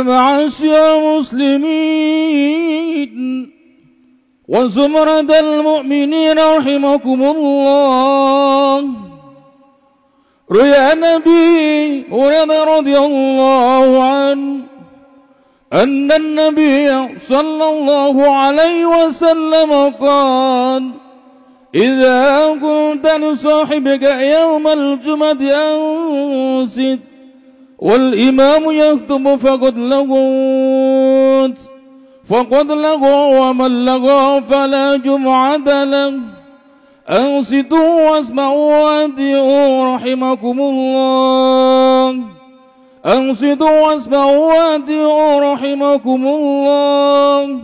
يا معاشر المسلمين وزمرد المؤمنين رحمكم الله. رؤيا النبي رضي الله عنه أن النبي صلى الله عليه وسلم قال إذا كنت لصاحبك يوم الجمعة أنست والإمام يخطب فقد لغوت فقد لغو ومن لغو فلا جمعة له. أنصتوا واسمعوا وأدعوا رحمكم الله. أنصتوا واسمعوا وأدعوا رحمكم الله.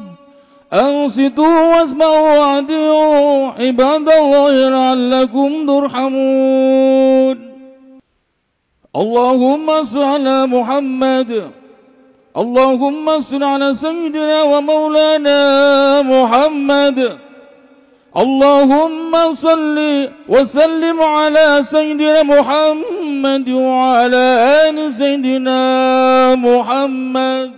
أنصتوا واسمعوا وأدعوا عباد الله لعلكم ترحمون. اللهم صل على محمد. اللهم صل على سيدنا ومولانا محمد. اللهم صل وسلم على سيدنا محمد وعلى آل سيدنا محمد.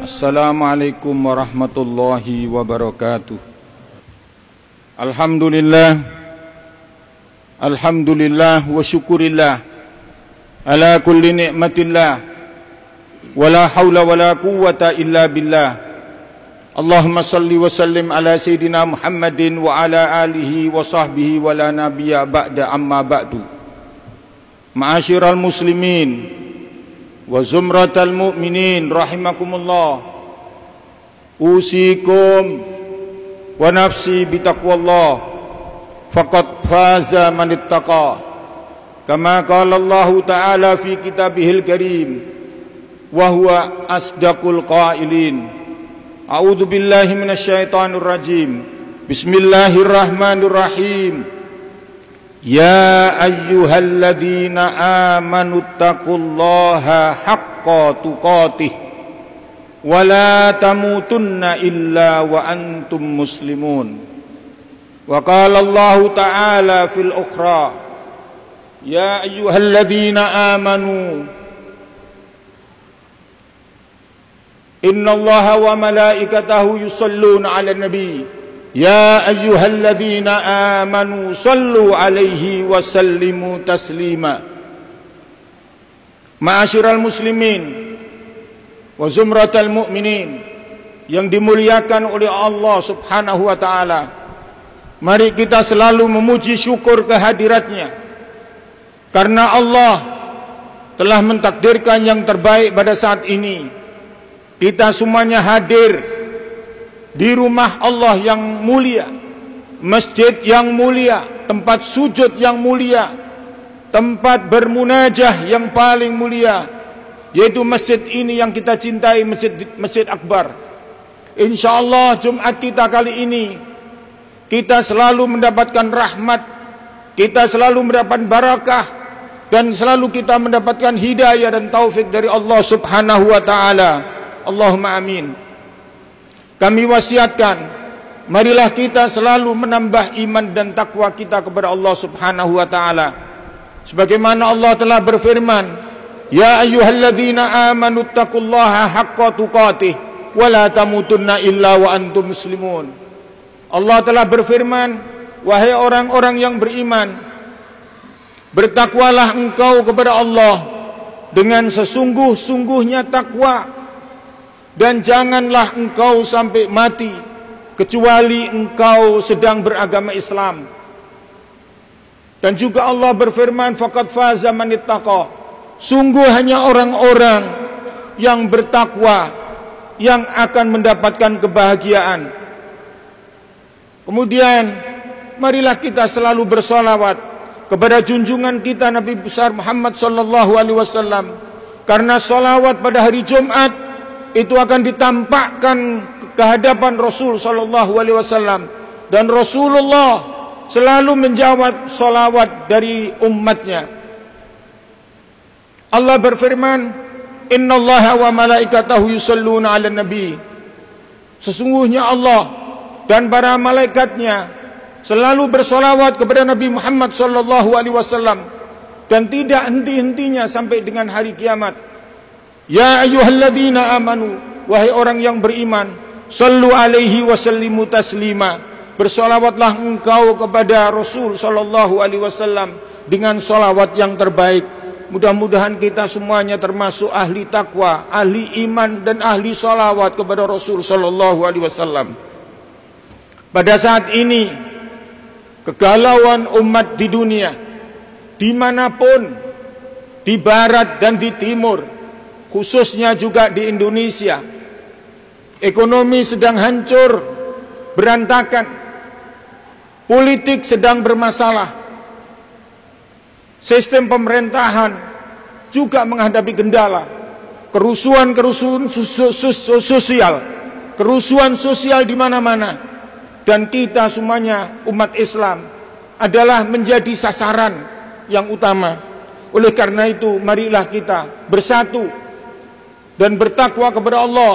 السلام عليكم ورحمة الله وبركاته. الحمد لله. الحمد لله وشكر الله. ala kulli ni'matillah. Wala haula wala quwwata illa billah. Allahumma salli wa sallim ala sayidina Muhammadin wa ala alihi wa sahbihi wala nabiyya ba'da amma ba'du. Ma'asyiral muslimin wa zumratal mu'minin rahimakumullah. Usikum wa nafsi bi taqwallah. Faqad faza man ittaqa. كما قال الله تعالى في كتابه الكريم وهو أصدق القائلين. أعوذ بالله من الشيطان الرجيم. بسم الله الرحمن الرحيم. يا أيها الذين آمنوا اتقوا الله حق تقاته ولا تموتن إلا وأنتم مسلمون. وقال الله تعالى في الأخرى يا أيها الذين آمنوا إن الله وملائكته يصلون على النبي يا أيها الذين آمنوا صلوا عليه وسلموا تسليما معاشر المسلمين وزمرة المؤمنين yang dimuliakan oleh Allah Subhanahu wa taala. Mari kita selalu memuji syukur kehadiratnya. Karena Allah telah mentakdirkan yang terbaik pada saat ini kita semuanya hadir di rumah Allah yang mulia, masjid yang mulia, tempat sujud yang mulia, tempat bermunajah yang paling mulia, yaitu masjid ini yang kita cintai, masjid Masjid Akbar. Insyaallah Jumat kita kali ini kita selalu mendapatkan rahmat, kita selalu mendapat barakah dan selalu kita mendapatkan hidayah dan taufik dari Allah Subhanahu wa taala. Allahumma amin. Kami wasiatkan, marilah kita selalu menambah iman dan takwa kita kepada Allah Subhanahu wa taala. Sebagaimana Allah telah berfirman, "Ya ayyuhalladzina amanu taqullaha haqqa tuqatih wa la tamutunna illa wa antum muslimun." Allah telah berfirman, "Wahai orang-orang yang beriman, bertakwalah engkau kepada Allah dengan sesungguh-sungguhnya takwa." dan janganlah engkau sampai mati kecuali engkau sedang beragama Islam. Dan juga Allah berfirman faqad faza man. Sungguh hanya orang-orang yang bertakwa yang akan mendapatkan kebahagiaan. Kemudian marilah kita selalu bersolawat kepada junjungan kita Nabi besar Muhammad sallallahu alaihi wasallam karena solawat pada hari Jumat itu akan ditampakkan ke hadapan Rasul sallallahu alaihi wasallam dan Rasulullah selalu menjawab salawat dari umatnya. Allah berfirman, "Inna Allah wa malaikatahu yusalluna 'alan nabi." Sesungguhnya Allah dan para malaikatnya selalu bersolawat kepada Nabi Muhammad sallallahu alaihi wasallam dan tidak henti-hentinya sampai dengan hari kiamat. Ya ayyuhalladzina amanu wahai orang yang beriman sallu alaihi wasallimu taslima. Bersolawatlah engkau kepada Rasul sallallahu alaihi wasallam dengan solawat yang terbaik. Mudah-mudahan kita semuanya termasuk ahli takwa ahli iman dan ahli solawat kepada Rasul sallallahu alaihi wasallam. Pada saat ini kegalauan umat di dunia di mana pun di barat dan di timur khususnya juga di Indonesia. Ekonomi sedang hancur, berantakan. Politik sedang bermasalah. Sistem pemerintahan juga menghadapi kendala. Kerusuhan-kerusuhan sosial, kerusuhan sosial di mana-mana. Dan kita semuanya umat Islam adalah menjadi sasaran yang utama. Oleh karena itu, marilah kita bersatu dan bertakwa kepada Allah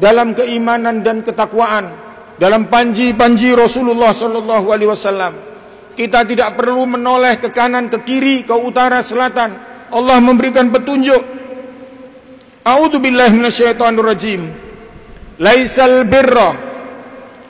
dalam keimanan dan ketakwaan dalam panji-panji Rasulullah sallallahu alaihi wasallam. Kita tidak perlu menoleh ke kanan ke kiri ke utara selatan. Allah memberikan petunjuk. A'udzu billahi minasyaitonir rajim Laisal birra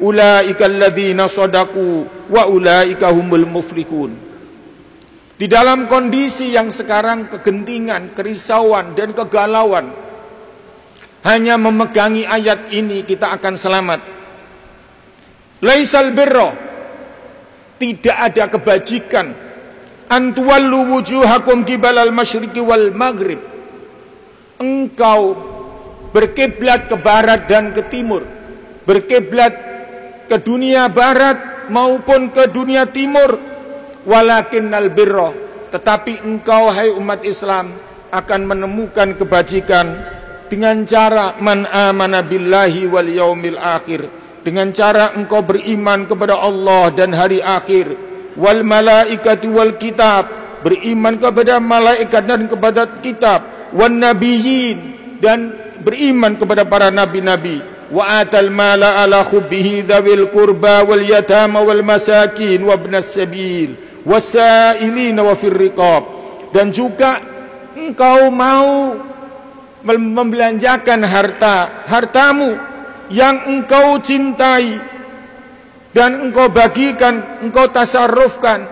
ulaika alladhina sadaku wa ulaika humul muflihun. Di dalam kondisi yang sekarang kegentingan, kerisauan dan kegalauan hanya memegangi ayat ini kita akan selamat. Laisal birra tidak ada kebajikan. Antuwallu wujuhakum kibalal masyriqi wal maghrib. Engkau berkiblat ke barat dan ke timur berkiblat ke dunia barat maupun ke dunia timur. Walakinnal birra tetapi engkau hai umat Islam akan menemukan kebajikan dengan cara man amana billahi wal yaumil akhir dengan cara engkau beriman kepada Allah dan hari akhir. Wal malaikati wal kitab beriman kepada malaikat dan kepada kitab. Wan nabiyyin dan beriman kepada para nabi-nabi khubbihi dzawil qurba wal yatama wal masakin wa ibnas sabil wasailina wa firriqab dan juga engkau mau membelanjakan harta hartamu yang engkau cintai dan engkau bagikan engkau tasarrufkan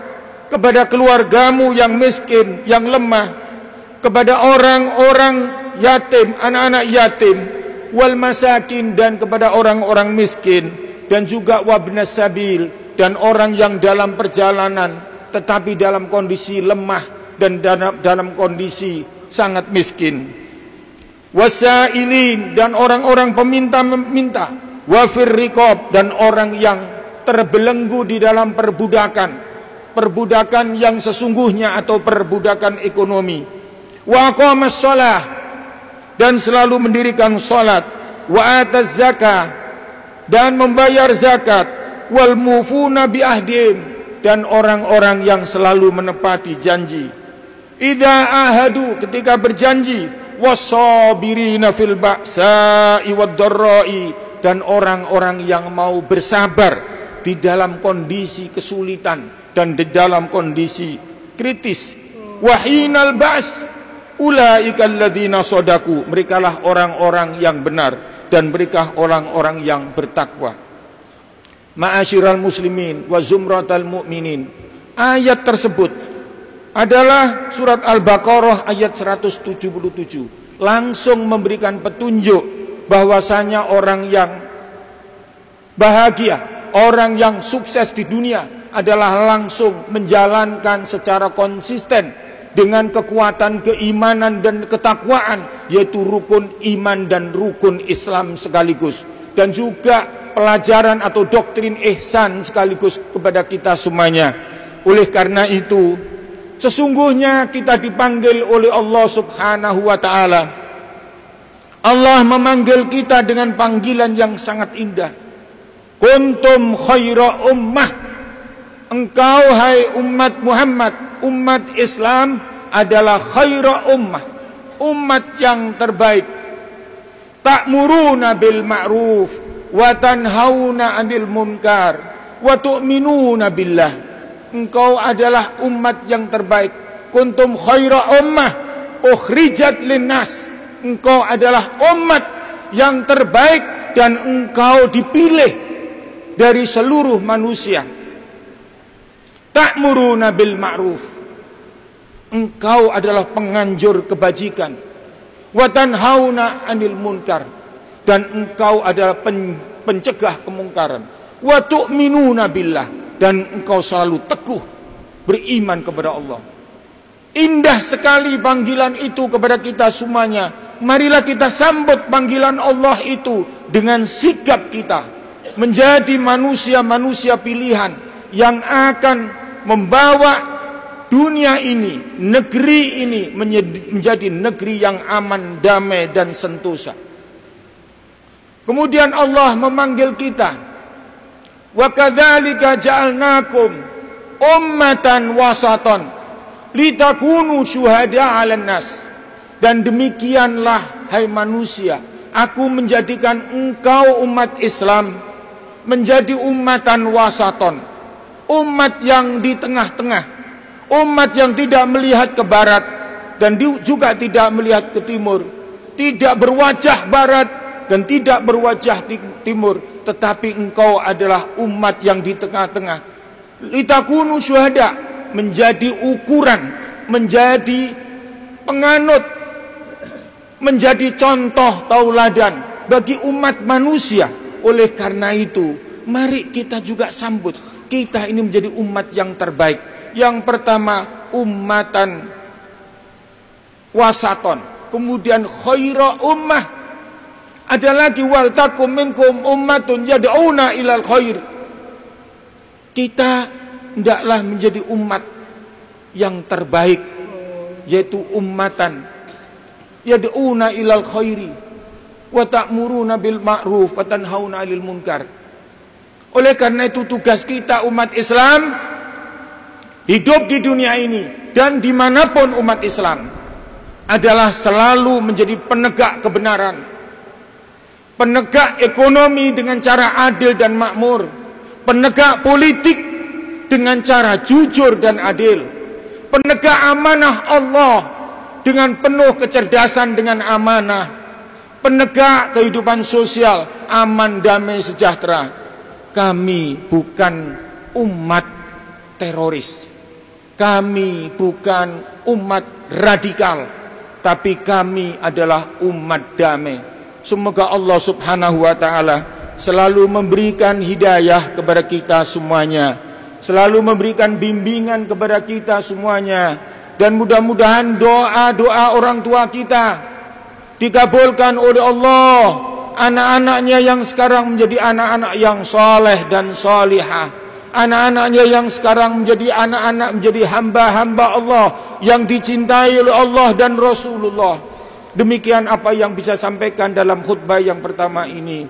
kepada keluargamu yang miskin yang lemah kepada orang-orang yatim anak-anak yatim wal masakin dan kepada orang-orang miskin dan juga wabnas sabil dan orang yang dalam perjalanan tetapi dalam kondisi lemah dan dalam kondisi sangat miskin. Wasailin dan orang-orang peminta-minta, wafir rikob dan orang yang terbelenggu di dalam perbudakan, perbudakan yang sesungguhnya atau perbudakan ekonomi. Wa dan selalu mendirikan salat, wa ataz zakah dan membayar zakat, wal mufuna bi ahdim dan orang-orang yang selalu menepati janji. Idza ahadu ketika berjanji wasabirina fil ba'sa'i wad-dharra'i dan orang-orang yang mau bersabar di dalam kondisi kesulitan dan di dalam kondisi kritis. Wahinal ba's ulaika alladzina sadaku merekalah orang-orang yang benar dan mereka orang-orang yang bertakwa. Ma'asyiral muslimin wa zumratal mu'minin. Ayat tersebut adalah surat Al-Baqarah ayat 177. Langsung memberikan petunjuk bahwasanya orang yang bahagia, orang yang sukses di dunia adalah langsung menjalankan secara konsisten dengan kekuatan keimanan dan ketakwaan yaitu rukun iman dan rukun Islam sekaligus dan juga pelajaran atau doktrin ihsan sekaligus kepada kita semuanya. Oleh karena itu, sesungguhnya kita dipanggil oleh Allah Subhanahu wa taala Allah memanggil kita dengan panggilan yang sangat indah. Kuntum khaira ummah. Engkau hai umat Muhammad, umat Islam adalah khaira ummah. Umat yang terbaik. Ta'muruna bil ma'ruf wa tanhauna 'anil munkar wa tu'minuna billah. Engkau adalah umat yang terbaik. Kuntum khaira ummah ukhrijat linnas. Engkau adalah umat yang terbaik dan engkau dipilih dari seluruh manusia. Ta'muruna bil ma'ruf. Engkau adalah penganjur kebajikan. Wa tanhauna 'anil munkar dan engkau adalah pen, pencegah kemungkaran. Wa tu'minuna billah dan engkau selalu teguh beriman kepada Allah. Indah sekali panggilan itu kepada kita semuanya. Marilah kita sambut panggilan Allah itu dengan sikap kita menjadi manusia-manusia pilihan yang akan membawa dunia ini, negeri ini menjadi negeri yang aman, damai dan sentosa. Kemudian Allah memanggil kita. Wa kadzalika ja'alnakum ummatan wasatan litakunu syuhada 'alan nas. Dan demikianlah hai manusia, aku menjadikan engkau umat Islam menjadi umatan wasaton. Umat yang di tengah-tengah. Umat yang tidak melihat ke barat dan juga tidak melihat ke timur. Tidak berwajah barat dan tidak berwajah timur, tetapi engkau adalah umat yang di tengah-tengah. Litakunu syuhada menjadi ukuran, menjadi penganut, menjadi contoh tauladan bagi umat manusia. Oleh karena itu, mari kita juga sambut kita ini menjadi umat yang terbaik. Yang pertama, umatan wasaton. Kemudian khaira ummah ada lagi wal takum minkum ummatun yad'una ilal khair. Kita hendaklah menjadi umat yang terbaik yaitu ummatan yad'una ilal khairi wa ta'muruna bil ma'ruf wa tanhauna 'anil munkar. Oleh karena itu tugas kita umat Islam hidup di dunia ini dan dimanapun umat Islam adalah selalu menjadi penegak kebenaran penegak ekonomi dengan cara adil dan makmur, penegak politik dengan cara jujur dan adil, penegak amanah Allah dengan penuh kecerdasan dengan amanah, penegak kehidupan sosial aman damai sejahtera. Kami bukan umat teroris. Kami bukan umat radikal, tapi kami adalah umat damai. Semoga Allah subhanahu wa ta'ala selalu memberikan hidayah kepada kita semuanya. Selalu memberikan bimbingan kepada kita semuanya. Dan mudah-mudahan doa-doa orang tua kita dikabulkan oleh Allah. Anak-anaknya yang sekarang menjadi anak-anak yang soleh dan solihah. Anak-anaknya yang sekarang menjadi anak-anak menjadi hamba-hamba Allah yang dicintai oleh Allah dan Rasulullah. Demikian apa yang bisa sampaikan dalam khutbah yang pertama ini.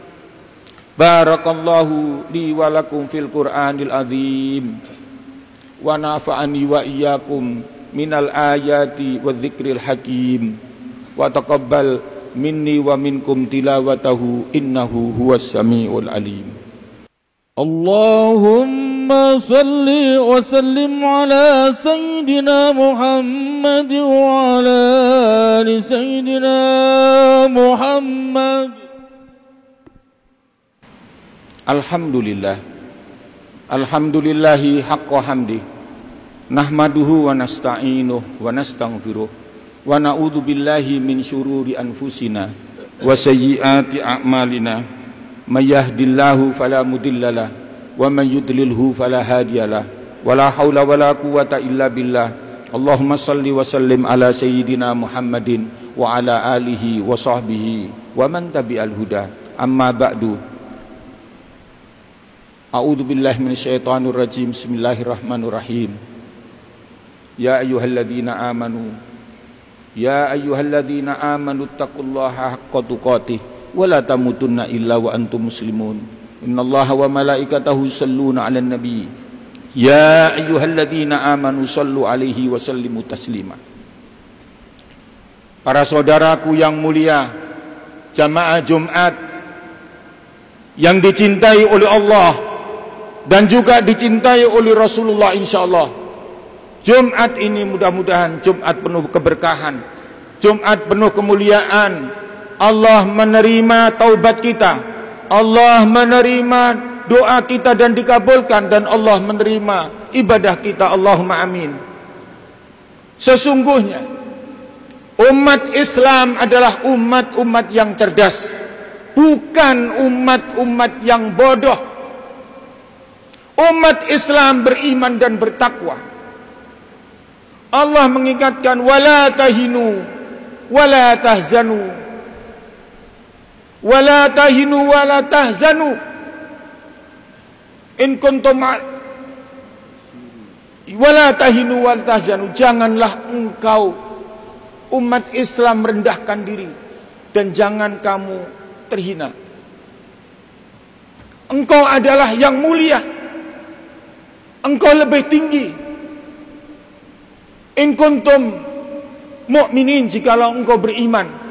Barakallahu li wa lakum fil Qur'anil azim. Wa nafa'ani wa iyyakum minal ayati wa dzikril hakim. Wa taqabbal minni wa minkum tilawatahu innahu huwas samiul alim. Allahumma صل وسلم على سيدنا محمد وعلى آل سيدنا محمد. الحمد لله الحمد لله حق حمده. نحمده ونستعينه ونستغفره ونعوذ بالله من شرور أنفسنا وسيئات أعمالنا. من يهد الله فلا مضل له ومن يضلله فلا هادي له ولا حول ولا قوة إلا بالله اللهم صل وسلم على سيدنا محمد وعلى آله وصحبه ومن تبع الهدى أما بعد أعوذ بالله من الشيطان الرجيم بسم الله الرحمن الرحيم يا أيها الذين آمنوا يا أيها الذين آمنوا اتقوا الله حق تقاته ولا تموتن إلا وأنتم مسلمون إن الله وملائكته يصلون على النبي يا أيها الذين آمنوا صلوا عليه وسلموا تسليما Para saudaraku yang mulia Jamaah Jumat Yang dicintai oleh Allah Dan juga dicintai oleh Rasulullah insyaAllah Jumat ini mudah-mudahan Jumat penuh keberkahan Jumat penuh kemuliaan Allah menerima taubat kita Allah menerima doa kita dan dikabulkan Dan Allah menerima ibadah kita. Allahumma amin. Sesungguhnya Umat Islam adalah umat-umat yang cerdas Bukan umat-umat yang bodoh. Umat Islam beriman dan bertakwa. Allah mengingatkan wala tahinu wala tahzanu wala tahinu wala tahzanu. In kuntum wala tahinu wala tahzanu. Janganlah engkau umat Islam merendahkan diri dan jangan kamu terhina. Engkau adalah yang mulia. Engkau lebih tinggi. In kuntum mu'minin jikalau engkau beriman.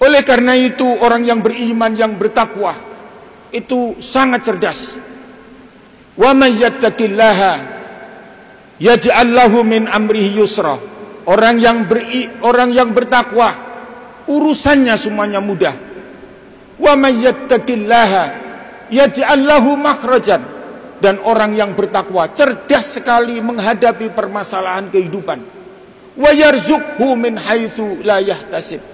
Oleh karena itu orang yang beriman yang bertakwa itu sangat cerdas. Wa may yattaqillaha yaj'al lahu min amrihi yusra. Orang yang beri, orang yang bertakwa urusannya semuanya mudah. Wa may yattaqillaha yaj'al lahu makhrajan dan orang yang bertakwa cerdas sekali menghadapi permasalahan kehidupan wa yarzuqhu min haitsu la yahtasib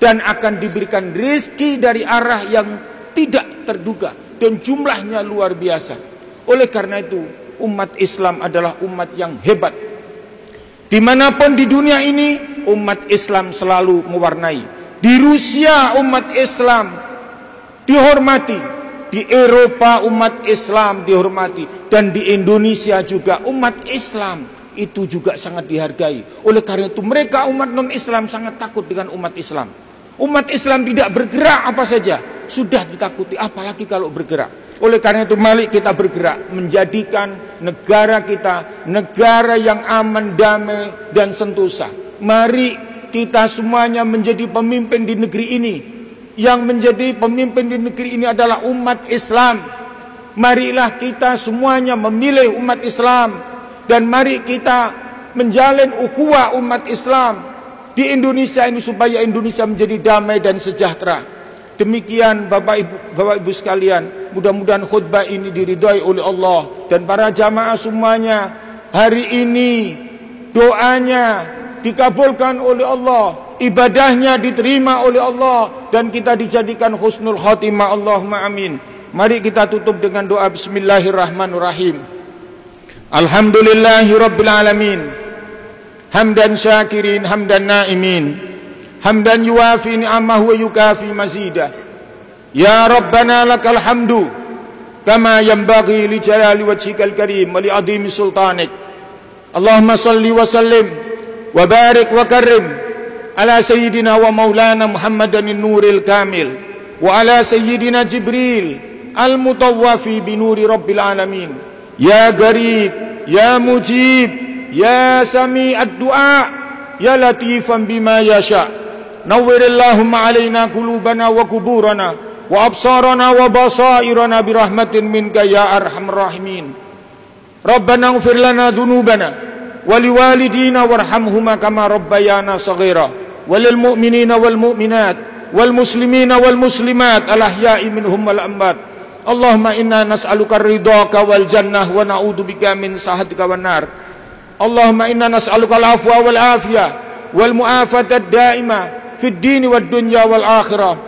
dan akan diberikan rezeki dari arah yang tidak terduga dan jumlahnya luar biasa. Oleh karena itu umat Islam adalah umat yang hebat. Di mana pun di dunia ini umat Islam selalu mewarnai. Di Rusia umat Islam dihormati. Di Eropa umat Islam dihormati. Dan di Indonesia juga umat Islam itu juga sangat dihargai. Oleh karena itu mereka umat non-Islam sangat takut dengan umat Islam. Umat Islam tidak bergerak apa saja sudah ditakuti apalagi kalau bergerak. Oleh karena itu mari kita bergerak menjadikan negara kita negara yang aman, damai dan sentosa. Mari kita semuanya menjadi pemimpin di negeri ini yang menjadi pemimpin di negeri ini adalah umat Islam. Marilah kita semuanya memilih umat Islam dan mari kita menjalin ukhuwah umat Islam di Indonesia ini supaya Indonesia menjadi damai dan sejahtera. Demikian Bapak Ibu, Bapak Ibu sekalian, mudah-mudahan khutbah ini diridhai oleh Allah dan para jamaah semuanya. Hari ini doanya dikabulkan oleh Allah ibadahnya diterima oleh Allah dan kita dijadikan husnul khatimah. Allahumma amin. Mari kita tutup dengan doa. Bismillahirrahmanirrahim. Alhamdulillahi rabbil alamin hamdan syakirin hamdan naimin. Hamdan yuafi ni'amahu wa yukafi mazidah ya rabbana lakal hamdu kama yanbaghi li jalali wajhikal karim wa li 'azimi sultanik. Allahumma salli wa sallim wa barik wa karim ala sayyidina wa maulana muhammadan nuril kamil wa ala sayyidina jibril al mutawafi bi nuri rabbil alamin. Ya garib ya mujib يا سميع الدعاء يا لطيفا بما يشاء. نور اللهم علينا قلوبنا وقبورنا وأبصارنا وبصائرنا برحمة منك يا أرحم الراحمين. ربنا اغفر لنا ذنوبنا ولوالدينا وارحمهما كما ربيانا صغيرا وللمؤمنين والمؤمنات والمسلمين والمسلمات الأحياء منهم والأموات. اللهم إنا نسألك الرضاك والجنة ونعوذ بك من سخطك والنار. Allahumma inna nas'aluka al-afwa wal afiyah wal mu'afata ad-da'ima fid din wad dunya wal akhirah.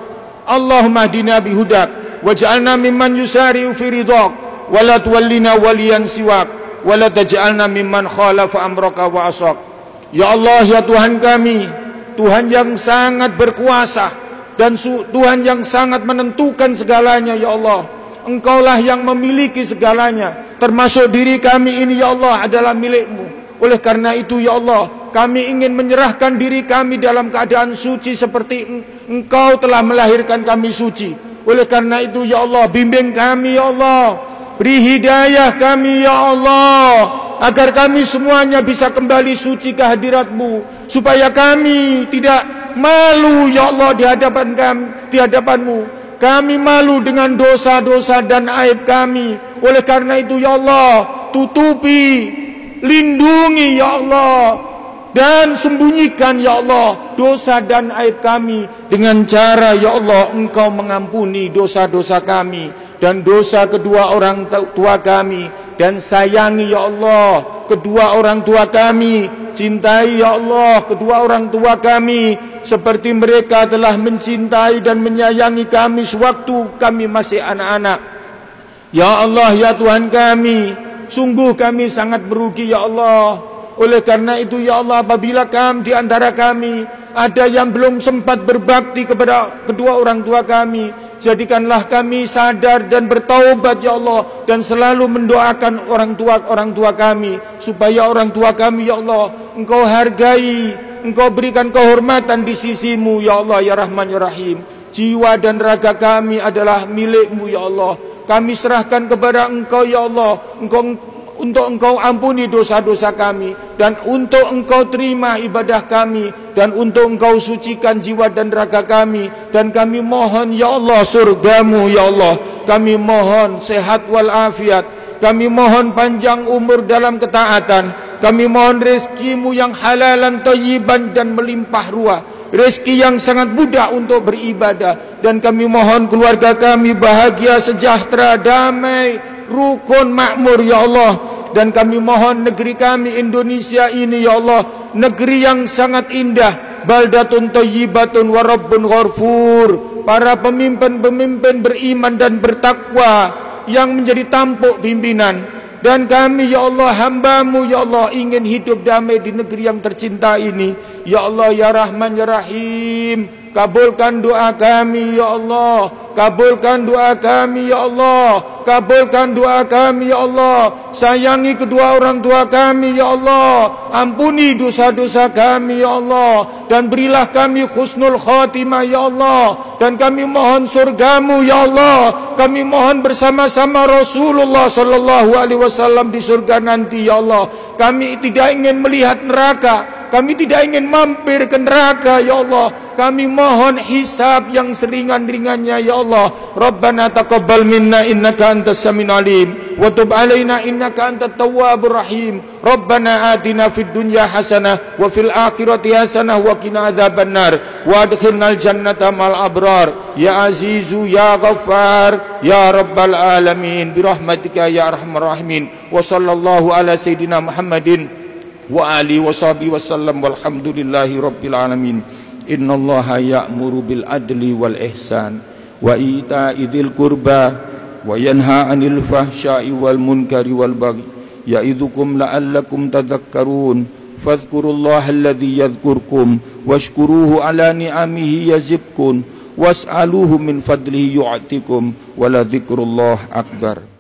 Allahumma hdina bi hudak waj'alna mimman yusari fi ridak wa la tuwallina waliyan siwak wa la taj'alna mimman khalafa amraka wa asak. Ya Allah ya Tuhan kami, Tuhan yang sangat berkuasa dan Tuhan yang sangat menentukan segalanya ya Allah. Engkaulah yang memiliki segalanya termasuk diri kami ini ya Allah adalah milikmu oleh karena itu ya Allah, kami ingin menyerahkan diri kami dalam keadaan suci seperti engkau telah melahirkan kami suci. Oleh karena itu ya Allah bimbing kami ya Allah. Beri hidayah kami ya Allah agar kami semuanya bisa kembali suci ke hadiratmu supaya kami tidak malu ya Allah di hadapan kami di hadapanmu kami malu dengan dosa-dosa dan aib kami oleh karena itu ya Allah tutupi lindungi ya Allah. Dan sembunyikan ya Allah dosa dan aib kami dengan cara ya Allah engkau mengampuni dosa-dosa kami dan dosa kedua orang tua kami dan sayangi ya Allah kedua orang tua kami cintai ya Allah kedua orang tua kami seperti mereka telah mencintai dan menyayangi kami sewaktu kami masih anak-anak. Ya Allah ya Tuhan kami sungguh kami sangat merugi ya Allah. Oleh karena itu ya Allah apabila kami di antara kami ada yang belum sempat berbakti kepada kedua orang tua kami jadikanlah kami sadar dan bertaubat ya Allah dan selalu mendoakan orang tua orang tua kami supaya orang tua kami ya Allah engkau hargai engkau berikan kehormatan di sisimu ya Allah ya Rahman ya Rahim. Jiwa dan raga kami adalah milikmu ya Allah kami serahkan kepada engkau ya Allah. Engkau untuk engkau ampuni dosa-dosa kami. Dan untuk engkau terima ibadah kami. Dan untuk engkau sucikan jiwa dan raga kami. Dan kami mohon ya Allah surgamu ya Allah. Kami mohon sehat wal afiat kami mohon panjang umur dalam ketaatan. Kami mohon rezekimu yang halalan tayyiban dan melimpah ruah rezeki yang sangat mudah untuk beribadah. Dan kami mohon keluarga kami bahagia sejahtera damai rukun makmur ya Allah. Dan kami mohon negeri kami Indonesia ini ya Allah. Negeri yang sangat indah. Baldatun thayyibatun wa rabbun ghafur. Para pemimpin-pemimpin beriman dan bertakwa yang menjadi tampuk pimpinan dan kami ya Allah hambamu ya Allah ingin hidup damai di negeri yang tercinta ini. Ya Allah ya Rahman ya Rahim Kabulkan doa kami ya Allah. Kabulkan doa kami ya Allah. Kabulkan doa kami ya Allah. Sayangi kedua orang tua kami ya Allah. Ampuni dosa-dosa kami ya Allah. Dan berilah kami khusnul khatimah ya Allah. Dan kami mohon surgamu ya Allah. Kami mohon bersama-sama Rasulullah sallallahu alaihi wasallam di surga nanti ya Allah. Kami tidak ingin melihat neraka kami tidak ingin mampir ke neraka ya Allah. Kami mohon hisab yang seringan-ringannya ya Allah. Rabbana taqabbal minna innaka antas samin alim. Wa tub alaina innaka antat tawwabur rahim. Rabbana atina fid dunya hasanah wa fil akhirati hasanah wa qina adzaban nar wa adkhilnal jannata mal abrar. Ya azizu ya ghaffar ya rabbal alamin. Bi rahmatika ya arhamar rahimin. Wa sallallahu ala sayidina muhammadin wa ali wa sahbihi wasallam walhamdulillahi rabbil alamin. Innallaha ya'muru bil adli wal ihsan wa ita'i dzil qurba wa yanha 'anil fahsya'i wal munkari wal baghi. Ya'idzukum la'allakum tadhakkarun. Fadhkurullaha alladhi yadhkurkum washkuruhu ala ni'amihi yazidkum was'aluhu min fadlihi yu'tikum wa akbar